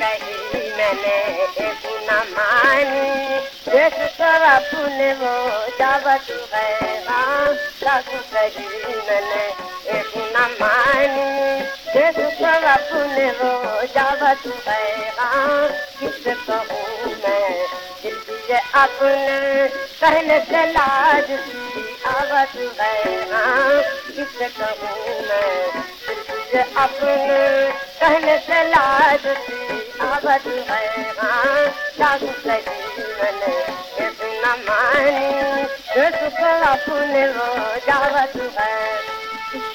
कही मैंने न मानी। देश तोरा पुण्य वो जावत है कही मैंने एक न मानी देश तोरा पुण्य वो जावत है किस कहूँ मैं। दिल अपने कहने से लाज की आवत है किस कहूँ मैं। अपने कहने से लाज की एक न मानी। सुख अपने वो जावत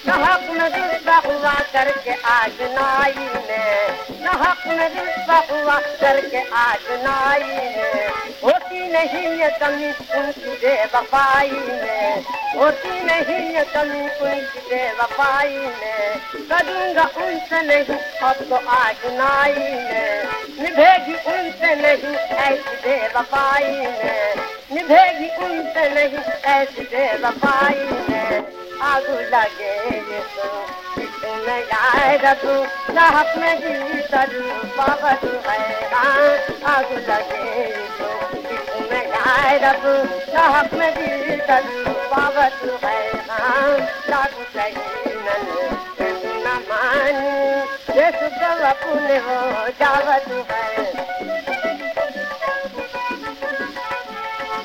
हक में दुष्टा हुआ करके आज नाई ने। हक में दुष्टा हुआ करके आज नाई ने। होती नहीं ये कमी उनकी बेवफाई में। होती नहीं ये कमी उनकी बेवफाई में करूँगा उनसे नहीं, अब तो आज नाई में निभेगी उनसे नहीं, ऐसी बेवफाई में निभेगी उनसे नहीं, ऐसी बेवफाई में आगू लगे तो इसमें जाए रखू में जी तू है। हाँ लगे तो इसमें जाए रखू साहब में जी करू। बाबा है लागू नन हो जावत है।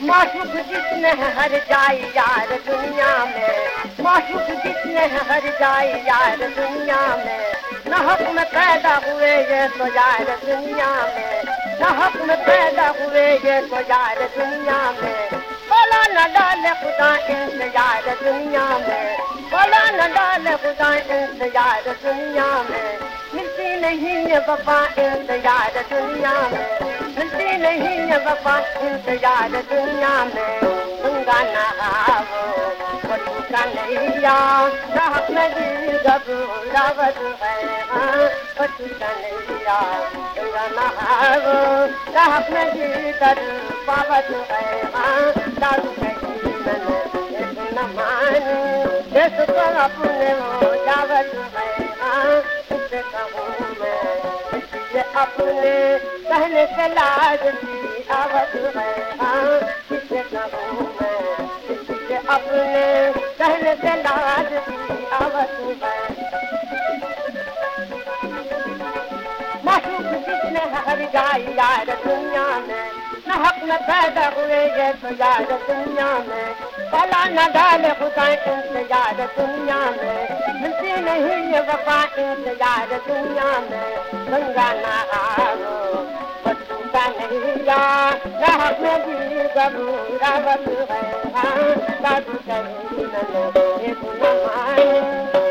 माशुक जितने हर जाई यार दुनिया में, माशुक जितने हर जाई यार दुनिया में, न हक में पैदा हुए ये तो यार दुनिया में, न हक में पैदा हुए ये तो यार दुनिया में। बोला न डाले खुदा दुनिया में बोला न खुदा इंतज़ार दुनिया में मिलती नहीं है वफा इंतज़ार दुनिया में मिलती नहीं है वफा इंतज़ार दुनिया में गंगा नहावो बटू का नैया राहत नदी गबूरावत है बटू का नैया गंगा नहावो राहत नदी पावत है दारू न को अपने अपने कहने से लाज की आवत है मासूम जिसने हर जाई यार दुनिया में हक में पैदा हुए, ये तो यार दुनिया में। भला न डाले खुदा इंतज़ार दुनिया में। मिलती नहीं ये वफा इंतज़ार दुनिया में। गंगा नहारो बच्चों का नैया राह में भी गबूरा बस है। हाँ साधु कहीं न एक नमाज़